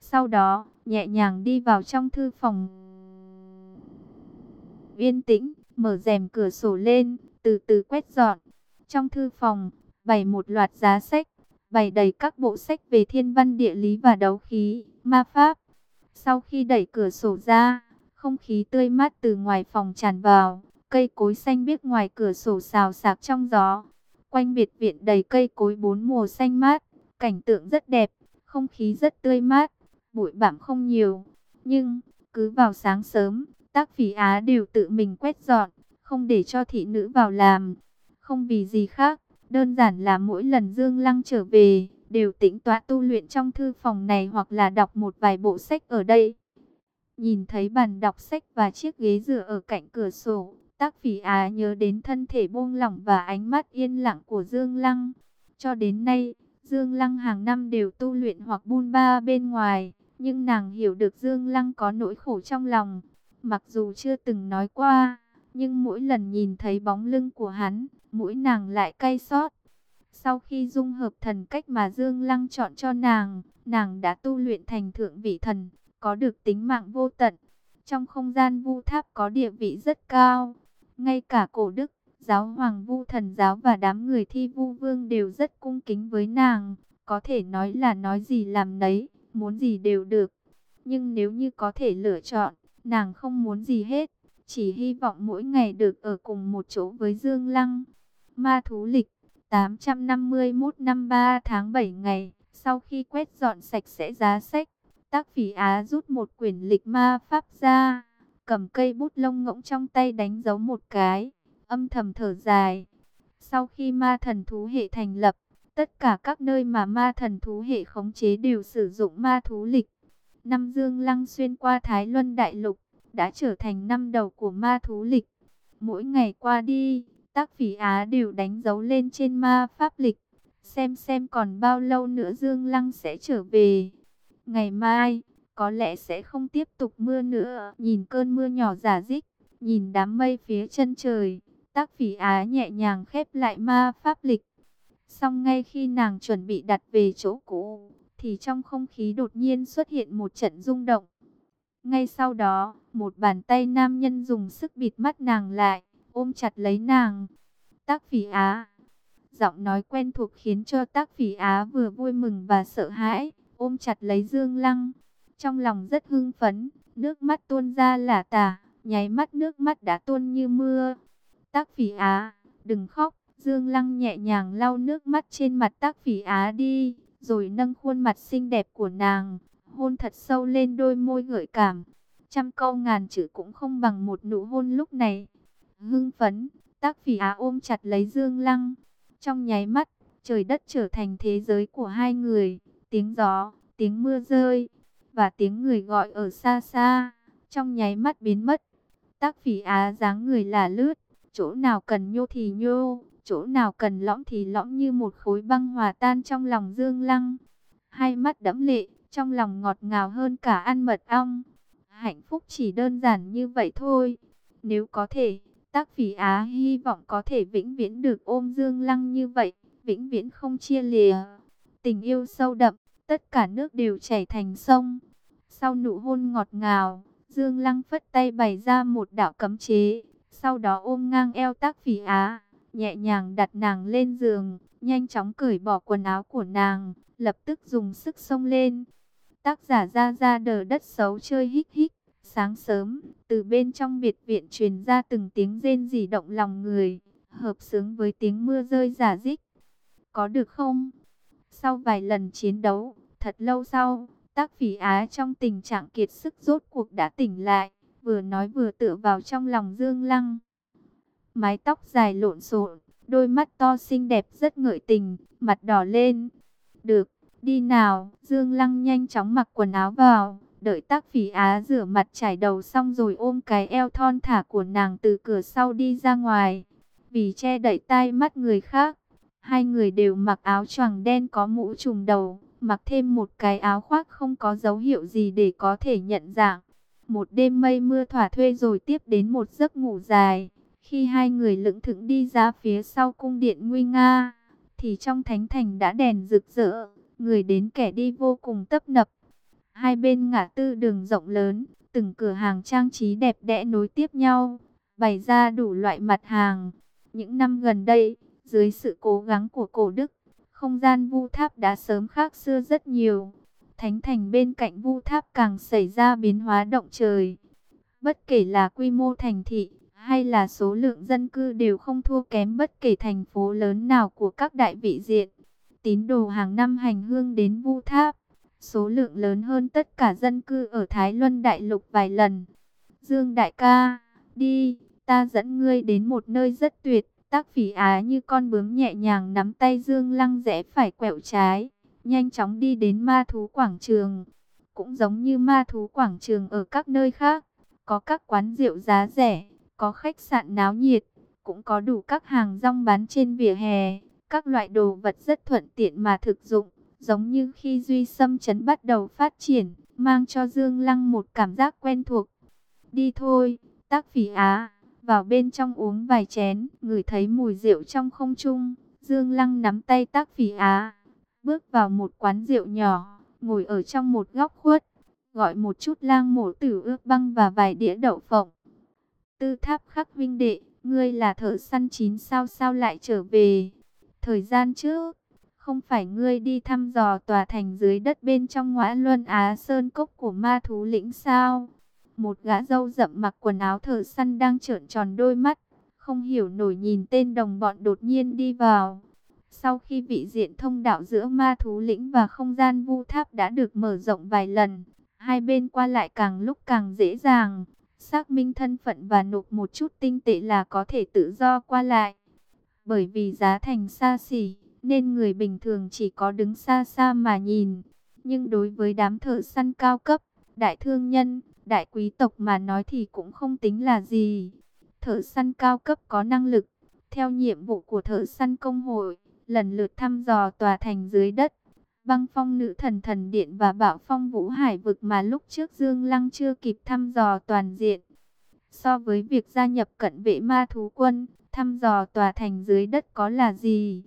Sau đó, nhẹ nhàng đi vào trong thư phòng. Yên tĩnh, mở rèm cửa sổ lên, từ từ quét dọn. Trong thư phòng, bày một loạt giá sách, bày đầy các bộ sách về thiên văn địa lý và đấu khí, ma pháp. Sau khi đẩy cửa sổ ra, không khí tươi mát từ ngoài phòng tràn vào, cây cối xanh biếc ngoài cửa sổ xào xạc trong gió. Quanh biệt viện đầy cây cối bốn mùa xanh mát, cảnh tượng rất đẹp, không khí rất tươi mát, bụi bặm không nhiều. Nhưng, cứ vào sáng sớm, tác phỉ Á đều tự mình quét dọn, không để cho thị nữ vào làm. Không vì gì khác, đơn giản là mỗi lần Dương Lăng trở về, đều tĩnh tọa tu luyện trong thư phòng này hoặc là đọc một vài bộ sách ở đây. Nhìn thấy bàn đọc sách và chiếc ghế dựa ở cạnh cửa sổ, tác phỉ Á nhớ đến thân thể buông lỏng và ánh mắt yên lặng của Dương Lăng. Cho đến nay, Dương Lăng hàng năm đều tu luyện hoặc buôn ba bên ngoài, nhưng nàng hiểu được Dương Lăng có nỗi khổ trong lòng. Mặc dù chưa từng nói qua, nhưng mỗi lần nhìn thấy bóng lưng của hắn, mũi nàng lại cay xót. Sau khi dung hợp thần cách mà Dương Lăng chọn cho nàng, nàng đã tu luyện thành thượng vị thần, có được tính mạng vô tận. Trong không gian vu tháp có địa vị rất cao. Ngay cả cổ đức, giáo hoàng vu thần giáo và đám người thi vu vương đều rất cung kính với nàng. Có thể nói là nói gì làm nấy, muốn gì đều được. Nhưng nếu như có thể lựa chọn, nàng không muốn gì hết. Chỉ hy vọng mỗi ngày được ở cùng một chỗ với Dương Lăng. Ma thú lịch 851 năm 3 tháng 7 ngày, sau khi quét dọn sạch sẽ giá sách, tác phỉ Á rút một quyển lịch ma pháp ra, cầm cây bút lông ngỗng trong tay đánh dấu một cái, âm thầm thở dài. Sau khi ma thần thú hệ thành lập, tất cả các nơi mà ma thần thú hệ khống chế đều sử dụng ma thú lịch. Năm Dương Lăng xuyên qua Thái Luân Đại Lục, đã trở thành năm đầu của ma thú lịch. Mỗi ngày qua đi, tác phỉ Á đều đánh dấu lên trên ma pháp lịch. Xem xem còn bao lâu nữa Dương Lăng sẽ trở về. Ngày mai, có lẽ sẽ không tiếp tục mưa nữa. Nhìn cơn mưa nhỏ giả dích, nhìn đám mây phía chân trời. Tác phỉ Á nhẹ nhàng khép lại ma pháp lịch. Xong ngay khi nàng chuẩn bị đặt về chỗ cũ, thì trong không khí đột nhiên xuất hiện một trận rung động. Ngay sau đó, một bàn tay nam nhân dùng sức bịt mắt nàng lại, ôm chặt lấy nàng. Tác phỉ Á. Giọng nói quen thuộc khiến cho tác phỉ Á vừa vui mừng và sợ hãi, ôm chặt lấy Dương Lăng. Trong lòng rất hưng phấn, nước mắt tuôn ra là tả, nháy mắt nước mắt đã tuôn như mưa. Tác phỉ Á, đừng khóc. Dương Lăng nhẹ nhàng lau nước mắt trên mặt tác phỉ Á đi, rồi nâng khuôn mặt xinh đẹp của nàng, hôn thật sâu lên đôi môi gợi cảm. Trăm câu ngàn chữ cũng không bằng một nụ hôn lúc này. Hưng phấn, tác phỉ á ôm chặt lấy Dương Lăng. Trong nháy mắt, trời đất trở thành thế giới của hai người, tiếng gió, tiếng mưa rơi, và tiếng người gọi ở xa xa, trong nháy mắt biến mất. Tác phỉ á dáng người là lướt, chỗ nào cần nhô thì nhô, chỗ nào cần lõm thì lõm như một khối băng hòa tan trong lòng Dương Lăng. Hai mắt đẫm lệ, trong lòng ngọt ngào hơn cả ăn mật ong. Hạnh phúc chỉ đơn giản như vậy thôi. Nếu có thể, tác phỉ á hy vọng có thể vĩnh viễn được ôm Dương Lăng như vậy, vĩnh viễn không chia lìa. Tình yêu sâu đậm, tất cả nước đều chảy thành sông. Sau nụ hôn ngọt ngào, Dương Lăng phất tay bày ra một đạo cấm chế, sau đó ôm ngang eo tác phỉ á, nhẹ nhàng đặt nàng lên giường, nhanh chóng cởi bỏ quần áo của nàng, lập tức dùng sức xông lên. Tác giả ra ra đờ đất xấu chơi hích hích. Sáng sớm, từ bên trong biệt viện truyền ra từng tiếng rên rỉ động lòng người, hợp sướng với tiếng mưa rơi giả dích. Có được không? Sau vài lần chiến đấu, thật lâu sau, tác phỉ á trong tình trạng kiệt sức rốt cuộc đã tỉnh lại, vừa nói vừa tựa vào trong lòng Dương Lăng. Mái tóc dài lộn xộn, đôi mắt to xinh đẹp rất ngợi tình, mặt đỏ lên. Được, đi nào, Dương Lăng nhanh chóng mặc quần áo vào, đợi tác phỉ á rửa mặt trải đầu xong rồi ôm cái eo thon thả của nàng từ cửa sau đi ra ngoài. Vì che đậy tai mắt người khác, hai người đều mặc áo choàng đen có mũ trùm đầu, mặc thêm một cái áo khoác không có dấu hiệu gì để có thể nhận dạng. Một đêm mây mưa thỏa thuê rồi tiếp đến một giấc ngủ dài. Khi hai người lững thững đi ra phía sau cung điện nguy nga, thì trong thánh thành đã đèn rực rỡ, người đến kẻ đi vô cùng tấp nập. Hai bên ngã tư đường rộng lớn, từng cửa hàng trang trí đẹp đẽ nối tiếp nhau, bày ra đủ loại mặt hàng. Những năm gần đây, dưới sự cố gắng của cổ đức, không gian vu tháp đã sớm khác xưa rất nhiều. Thánh thành bên cạnh vu tháp càng xảy ra biến hóa động trời. Bất kể là quy mô thành thị hay là số lượng dân cư đều không thua kém bất kể thành phố lớn nào của các đại vị diện. Tín đồ hàng năm hành hương đến vu tháp, số lượng lớn hơn tất cả dân cư ở Thái Luân Đại Lục vài lần. Dương Đại ca, đi, ta dẫn ngươi đến một nơi rất tuyệt. Tác phỉ á như con bướm nhẹ nhàng nắm tay Dương Lăng rẽ phải quẹo trái, nhanh chóng đi đến ma thú quảng trường. Cũng giống như ma thú quảng trường ở các nơi khác, có các quán rượu giá rẻ, có khách sạn náo nhiệt, cũng có đủ các hàng rong bán trên vỉa hè, các loại đồ vật rất thuận tiện mà thực dụng, giống như khi Duy Sâm Trấn bắt đầu phát triển, mang cho Dương Lăng một cảm giác quen thuộc. Đi thôi, tác phỉ á vào bên trong uống vài chén, ngửi thấy mùi rượu trong không trung. Dương Lăng nắm tay tác phỉ á, bước vào một quán rượu nhỏ, ngồi ở trong một góc khuất, gọi một chút lang mổ tử ước băng và vài đĩa đậu phộng. Tư tháp khắc vinh đệ, ngươi là thợ săn chín sao sao lại trở về. Thời gian trước, không phải ngươi đi thăm dò tòa thành dưới đất bên trong ngõa luân Á Sơn Cốc của ma thú lĩnh sao? Một gã dâu rậm mặc quần áo thợ săn đang trợn tròn đôi mắt, không hiểu nổi nhìn tên đồng bọn đột nhiên đi vào. Sau khi vị diện thông đạo giữa ma thú lĩnh và không gian vu tháp đã được mở rộng vài lần, hai bên qua lại càng lúc càng dễ dàng, xác minh thân phận và nộp một chút tinh tệ là có thể tự do qua lại. Bởi vì giá thành xa xỉ, nên người bình thường chỉ có đứng xa xa mà nhìn. Nhưng đối với đám thợ săn cao cấp, đại thương nhân, đại quý tộc mà nói thì cũng không tính là gì. Thợ săn cao cấp có năng lực, theo nhiệm vụ của thợ săn công hội, lần lượt thăm dò tòa thành dưới đất. Băng phong nữ thần thần điện và bạo phong vũ hải vực mà lúc trước Dương Lăng chưa kịp thăm dò toàn diện. So với việc gia nhập cận vệ ma thú quân, thăm dò tòa thành dưới đất có là gì?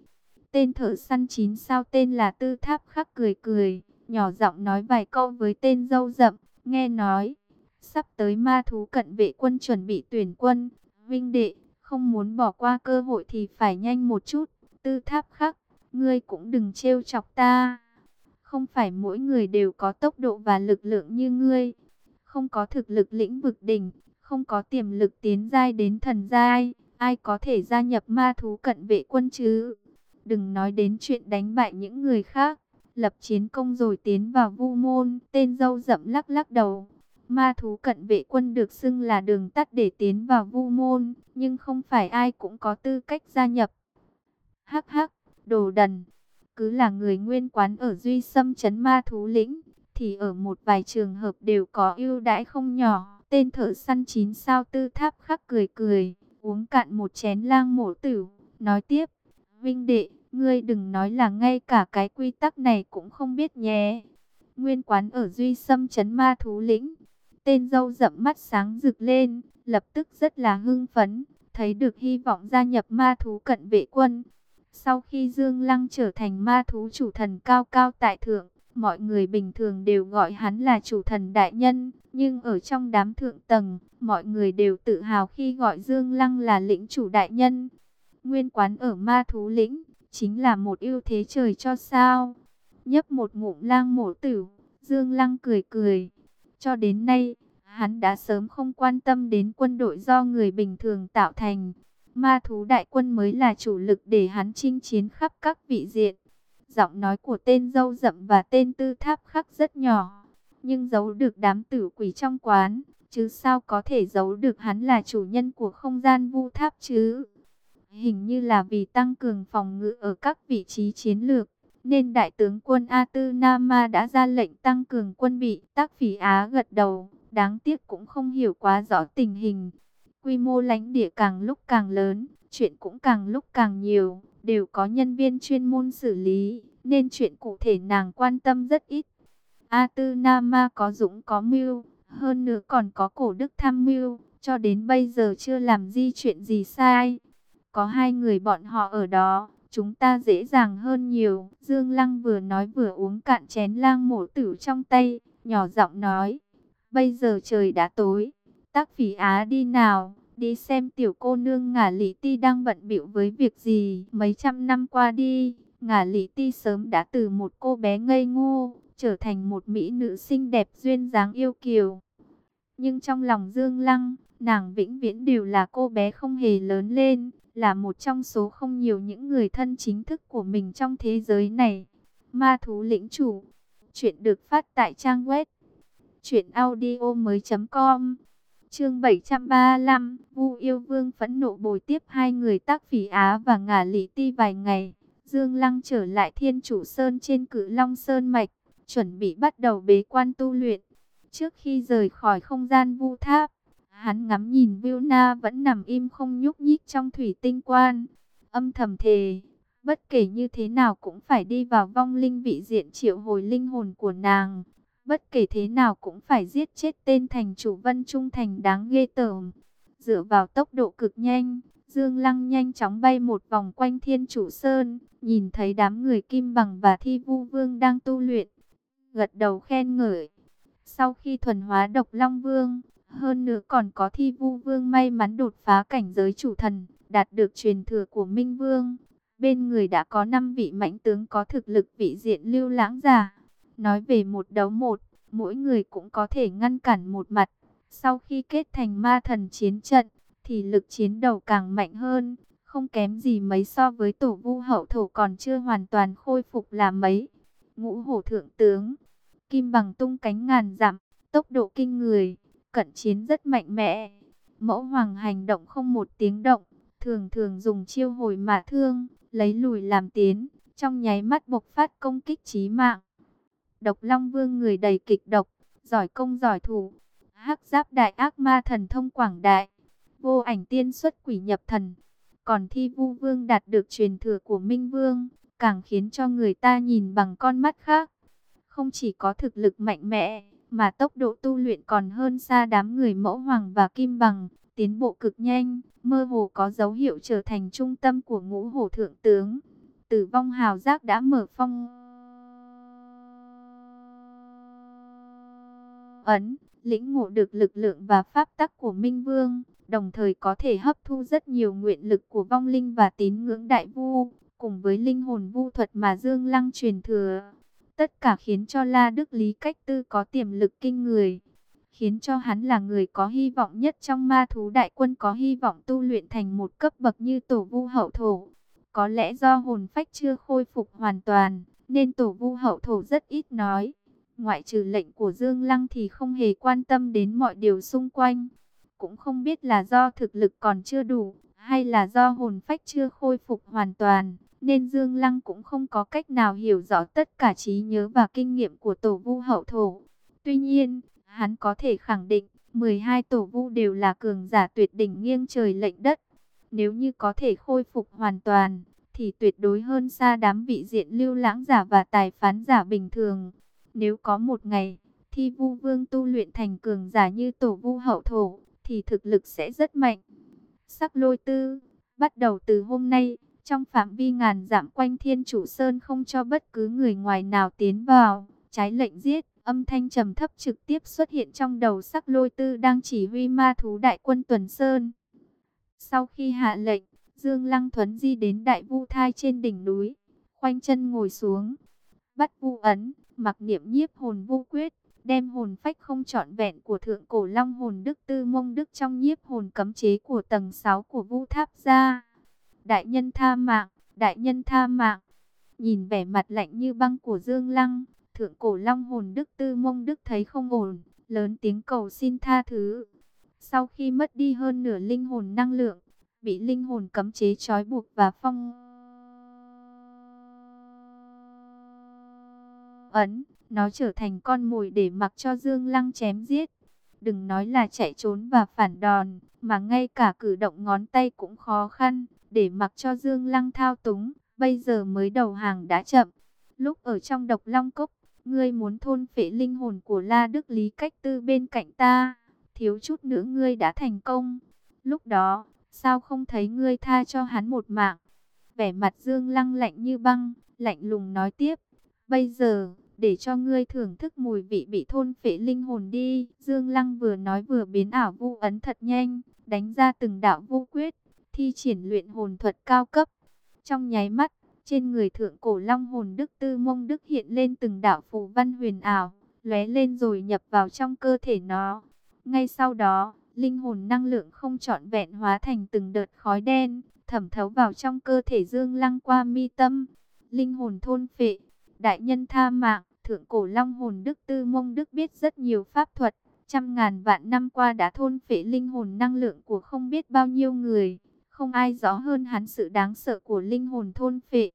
Tên thợ săn chín sao tên là Tư Tháp Khắc cười cười, nhỏ giọng nói vài câu với tên dâu rậm, nghe nói. Sắp tới ma thú cận vệ quân chuẩn bị tuyển quân, vinh đệ, không muốn bỏ qua cơ hội thì phải nhanh một chút. Tư tháp khắc, ngươi cũng đừng trêu chọc ta. Không phải mỗi người đều có tốc độ và lực lượng như ngươi. Không có thực lực lĩnh vực đỉnh, không có tiềm lực tiến giai đến thần giai. Ai có thể gia nhập ma thú cận vệ quân chứ? Đừng nói đến chuyện đánh bại những người khác. Lập chiến công rồi tiến vào vu môn. Tên dâu rậm lắc lắc đầu. Ma thú cận vệ quân được xưng là đường tắt để tiến vào vu môn. Nhưng không phải ai cũng có tư cách gia nhập. Hắc hắc, đồ đần. Cứ là người nguyên quán ở Duy Sâm Trấn Ma Thú Lĩnh, thì ở một vài trường hợp đều có ưu đãi không nhỏ. Tên thợ săn chín sao tư tháp khắc cười cười, uống cạn một chén lang mổ tử, nói tiếp, Vinh đệ, ngươi đừng nói là ngay cả cái quy tắc này cũng không biết nhé. Nguyên quán ở Duy Sâm Trấn Ma Thú Lĩnh, tên dâu rậm mắt sáng rực lên, lập tức rất là hưng phấn, thấy được hy vọng gia nhập ma thú cận vệ quân. Sau khi Dương Lăng trở thành ma thú chủ thần cao cao tại thượng, mọi người bình thường đều gọi hắn là chủ thần đại nhân, nhưng ở trong đám thượng tầng, mọi người đều tự hào khi gọi Dương Lăng là lĩnh chủ đại nhân. Nguyên quán ở ma thú lĩnh, chính là một ưu thế trời cho sao. Nhấp một ngụm lang mổ tử, Dương Lăng cười cười. Cho đến nay, hắn đã sớm không quan tâm đến quân đội do người bình thường tạo thành. Ma thú đại quân mới là chủ lực để hắn chinh chiến khắp các vị diện. Giọng nói của tên dâu rậm và tên tư tháp khắc rất nhỏ, nhưng giấu được đám tử quỷ trong quán, chứ sao có thể giấu được hắn là chủ nhân của không gian vu tháp chứ. Hình như là vì tăng cường phòng ngự ở các vị trí chiến lược, nên Đại tướng quân A Tư Nama đã ra lệnh tăng cường quân bị. Tác phỉ Á gật đầu, đáng tiếc cũng không hiểu quá rõ tình hình. Quy mô lãnh địa càng lúc càng lớn, chuyện cũng càng lúc càng nhiều, đều có nhân viên chuyên môn xử lý, nên chuyện cụ thể nàng quan tâm rất ít. A Tư Nama có dũng có mưu, hơn nữa còn có cổ đức tham mưu, cho đến bây giờ chưa làm gì chuyện gì sai. Có hai người bọn họ ở đó, chúng ta dễ dàng hơn nhiều. Dương Lăng vừa nói vừa uống cạn chén lang mổ tử trong tay, nhỏ giọng nói. Bây giờ trời đã tối, tác phỉ Á đi nào, đi xem tiểu cô nương ngả lý ti đang bận bịu với việc gì. Mấy trăm năm qua đi, ngả lý ti sớm đã từ một cô bé ngây ngô, trở thành một mỹ nữ xinh đẹp duyên dáng yêu kiều. Nhưng trong lòng Dương Lăng, nàng vĩnh viễn đều là cô bé không hề lớn lên, là một trong số không nhiều những người thân chính thức của mình trong thế giới này. Ma thú lĩnh chủ. Chuyện được phát tại trang web truyệnaudiomoi.com. Chương 735, Vu Yêu Vương phẫn nộ bồi tiếp hai người tác phỉ Á và ngả lý ti vài ngày. Dương Lăng trở lại Thiên Chủ Sơn trên Cự Long Sơn mạch, chuẩn bị bắt đầu bế quan tu luyện. Trước khi rời khỏi không gian vu tháp, Hắn ngắm nhìn Vilna vẫn nằm im không nhúc nhích trong thủy tinh quan. Âm thầm thề, bất kể như thế nào cũng phải đi vào vong linh vị diện triệu hồi linh hồn của nàng. Bất kể thế nào cũng phải giết chết tên thành chủ vân trung thành đáng ghê tởm. Dựa vào tốc độ cực nhanh, Dương Lăng nhanh chóng bay một vòng quanh thiên chủ sơn, nhìn thấy đám người kim bằng và thi vu vương đang tu luyện. Gật đầu khen ngợi. Sau khi thuần hóa độc long vương, hơn nữa còn có thi vu vương may mắn đột phá cảnh giới chủ thần, đạt được truyền thừa của Minh Vương. Bên người đã có 5 vị mãnh tướng có thực lực vị diện lưu lãng giả. Nói về một đấu một, mỗi người cũng có thể ngăn cản một mặt. Sau khi kết thành ma thần chiến trận, thì lực chiến đầu càng mạnh hơn, không kém gì mấy so với tổ vu hậu thổ còn chưa hoàn toàn khôi phục là mấy. Ngũ hổ thượng tướng, kim bằng tung cánh ngàn dặm, tốc độ kinh người cận chiến rất mạnh mẽ. Mẫu hoàng hành động không một tiếng động, thường thường dùng chiêu hồi mà thương, lấy lùi làm tiến, trong nháy mắt bộc phát công kích chí mạng. Độc Long Vương người đầy kịch độc, giỏi công giỏi thủ, hắc giáp đại ác ma thần thông quảng đại, vô ảnh tiên xuất quỷ nhập thần. Còn thi vu vương đạt được truyền thừa của Minh Vương, càng khiến cho người ta nhìn bằng con mắt khác. Không chỉ có thực lực mạnh mẽ, mà tốc độ tu luyện còn hơn xa đám người mẫu hoàng và kim bằng, tiến bộ cực nhanh, mơ hồ có dấu hiệu trở thành trung tâm của ngũ hổ thượng tướng. Tử vong hào giác đã mở phong ấn, lĩnh ngộ được lực lượng và pháp tắc của Minh Vương, đồng thời có thể hấp thu rất nhiều nguyện lực của vong linh và tín ngưỡng đại vu, cùng với linh hồn vu thuật mà Dương Lăng truyền thừa. Tất cả khiến cho La Đức Lý Cách Tư có tiềm lực kinh người, khiến cho hắn là người có hy vọng nhất trong ma thú đại quân có hy vọng tu luyện thành một cấp bậc như tổ vu hậu thổ. Có lẽ do hồn phách chưa khôi phục hoàn toàn, nên tổ vu hậu thổ rất ít nói. Ngoại trừ lệnh của Dương Lăng thì không hề quan tâm đến mọi điều xung quanh. Cũng không biết là do thực lực còn chưa đủ, hay là do hồn phách chưa khôi phục hoàn toàn, nên Dương Lăng cũng không có cách nào hiểu rõ tất cả trí nhớ và kinh nghiệm của tổ vu hậu thổ. Tuy nhiên, hắn có thể khẳng định, 12 tổ vu đều là cường giả tuyệt đỉnh nghiêng trời lệnh đất. Nếu như có thể khôi phục hoàn toàn, thì tuyệt đối hơn xa đám vị diện lưu lãng giả và tài phán giả bình thường. Nếu có một ngày, thi vu vương tu luyện thành cường giả như tổ vu hậu thổ, thì thực lực sẽ rất mạnh. Sắc lôi tư, bắt đầu từ hôm nay, trong phạm vi ngàn dặm quanh thiên chủ sơn không cho bất cứ người ngoài nào tiến vào, trái lệnh giết. Âm thanh trầm thấp trực tiếp xuất hiện trong đầu sắc lôi tư đang chỉ huy ma thú đại quân tuần sơn. Sau khi hạ lệnh, Dương Lăng Thuấn di đến đại vu thai trên đỉnh núi, khoanh chân ngồi xuống, bắt vu ấn, mặc niệm nhiếp hồn vu quyết, đem hồn phách không trọn vẹn của thượng cổ long hồn đức tư mông đức trong nhiếp hồn cấm chế của tầng 6 của vu tháp ra. Đại nhân tha mạng, đại nhân tha mạng, nhìn vẻ mặt lạnh như băng của Dương Lăng, thượng cổ long hồn đức tư mông đức thấy không ổn, lớn tiếng cầu xin tha thứ. Sau khi mất đi hơn nửa linh hồn năng lượng, bị linh hồn cấm chế trói buộc và phong ấn, nó trở thành con mồi để mặc cho Dương Lăng chém giết. Đừng nói là chạy trốn và phản đòn, mà ngay cả cử động ngón tay cũng khó khăn, để mặc cho Dương Lăng thao túng, bây giờ mới đầu hàng đã chậm. Lúc ở trong độc long cốc, ngươi muốn thôn phệ linh hồn của La Đức Lý cách tư bên cạnh ta, thiếu chút nữa ngươi đã thành công. Lúc đó, sao không thấy ngươi tha cho hắn một mạng? Vẻ mặt Dương Lăng lạnh như băng, lạnh lùng nói tiếp, bây giờ, để cho ngươi thưởng thức mùi vị bị thôn phệ linh hồn đi. Dương Lăng vừa nói vừa biến ảo vu ấn thật nhanh, đánh ra từng đạo vu quyết, thi triển luyện hồn thuật cao cấp. Trong nháy mắt, trên người thượng cổ long hồn Đức Tư Mông Đức hiện lên từng đạo phù văn huyền ảo, lóe lên rồi nhập vào trong cơ thể nó. Ngay sau đó, linh hồn năng lượng không trọn vẹn hóa thành từng đợt khói đen, thẩm thấu vào trong cơ thể Dương Lăng qua mi tâm. Linh hồn thôn phệ, đại nhân tha mạng, thượng cổ long hồn Đức Tư Mông Đức biết rất nhiều pháp thuật, trăm ngàn vạn năm qua đã thôn phệ linh hồn năng lượng của không biết bao nhiêu người. Không ai rõ hơn hắn sự đáng sợ của linh hồn thôn phệ.